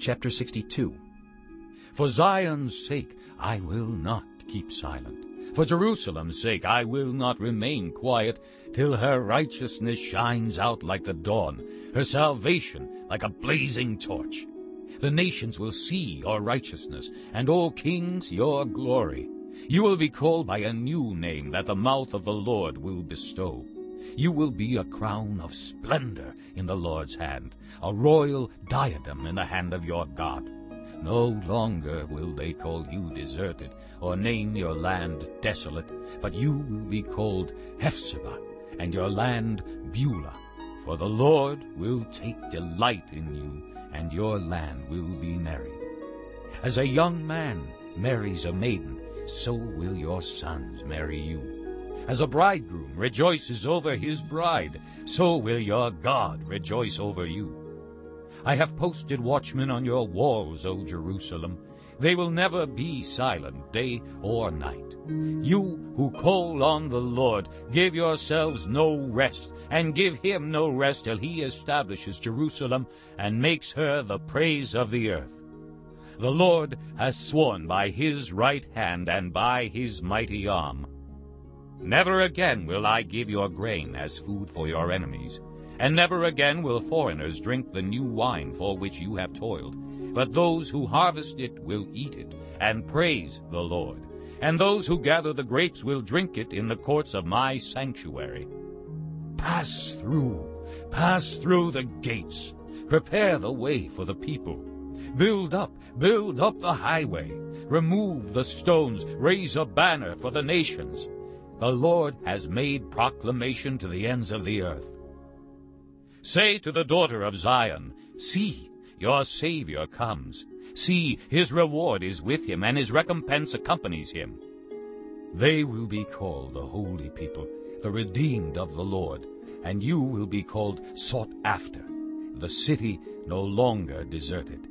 Chapter 62 For Zion's sake I will not keep silent. For Jerusalem's sake I will not remain quiet, till her righteousness shines out like the dawn, her salvation like a blazing torch. The nations will see your righteousness, and all kings your glory. You will be called by a new name that the mouth of the Lord will bestow. You will be a crown of splendor in the Lord's hand, a royal diadem in the hand of your God. No longer will they call you deserted, or name your land desolate, but you will be called Hephzibah, and your land Beulah. For the Lord will take delight in you, and your land will be married. As a young man marries a maiden, so will your sons marry you. As a bridegroom rejoices over his bride, so will your God rejoice over you. I have posted watchmen on your walls, O Jerusalem. They will never be silent day or night. You who call on the Lord, give yourselves no rest, and give him no rest till he establishes Jerusalem and makes her the praise of the earth. The Lord has sworn by his right hand and by his mighty arm. Never again will I give your grain as food for your enemies, and never again will foreigners drink the new wine for which you have toiled. But those who harvest it will eat it, and praise the Lord. And those who gather the grapes will drink it in the courts of my sanctuary. Pass through, pass through the gates. Prepare the way for the people. Build up, build up the highway. Remove the stones, raise a banner for the nations. The Lord has made proclamation to the ends of the earth. Say to the daughter of Zion, See, your Savior comes. See, his reward is with him, and his recompense accompanies him. They will be called the holy people, the redeemed of the Lord, and you will be called sought after, the city no longer deserted.